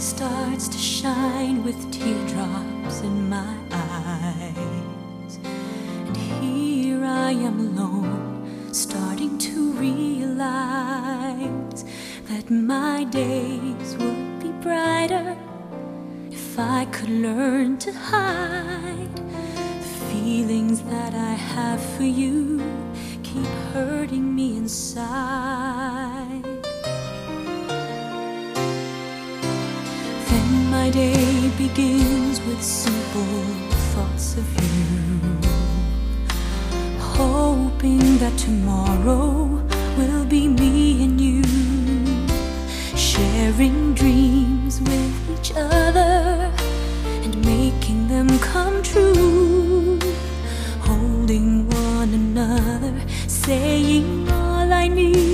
starts to shine with teardrops in my eyes. And here I am alone, starting to realize that my days would be brighter if I could learn to hide the feelings that I have for you keep hurting me inside. My day begins with simple thoughts of you, hoping that tomorrow will be me and you, sharing dreams with each other and making them come true, holding one another, saying all I need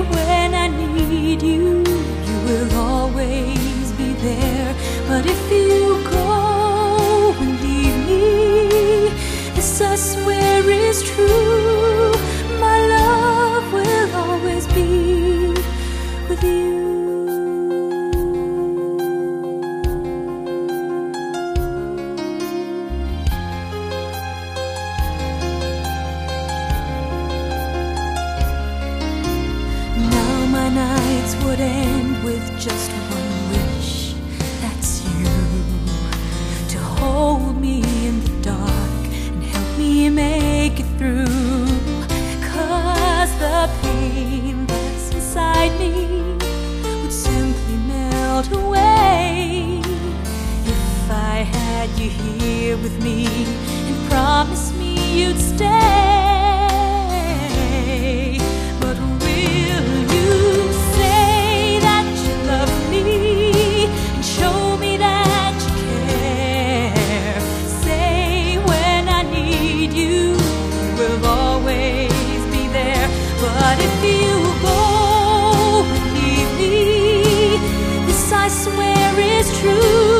When I need you, you will always be there. But if you go and leave me, this I swear is true. My love will always be with you. Would end with just I swear is true.